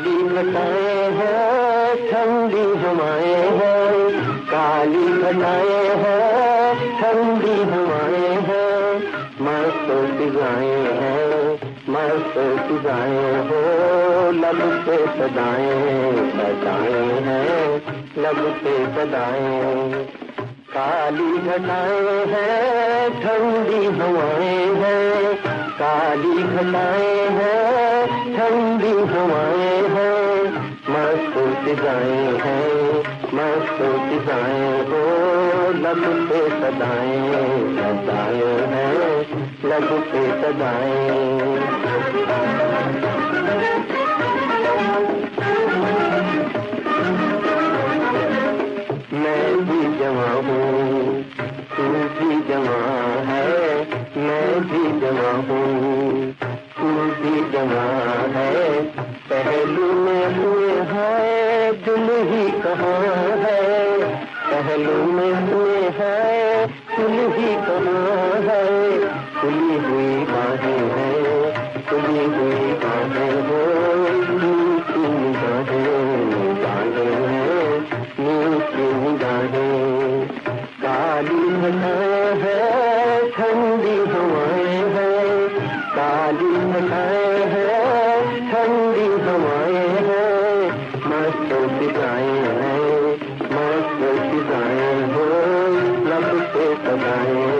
घटाएँ हैं, ठंडी हवाएँ हैं। काली घटाएँ हैं, ठंडी हवाएँ हैं। मस्त फिजाएँ हैं मस्त फिजाएँ हो। लब से सदाएँ सदाएँ हैं, लब से सदाएँ काली घटाएँ हैं, ठंडी हवाएँ हैं। काली घटाएँ हैं ठंडी हवाएँ हैं मस्त फिजाएँ हैं मस्त फिजाएँ हो लब पे सदाएँ सदाएँ हैं लब पे सदाएँ। मैं भी जमा हूँ, तू भी जमा है, मैं भी जमा हूँ। तू जहाँ है। पहलू में हुए है, दिल ही कहाँ है? पहलू में हुए है, दिल ही कहाँ है? खुली हुई बाहें हैं, खुली हुई बाहें हो। काली घटाएँ हैं, ठंडी हवाएँ हैं मस्त फिजाएँ हैं मस्त फिजाएँ हो लब से सदाएँ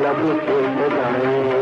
लब सदाएँ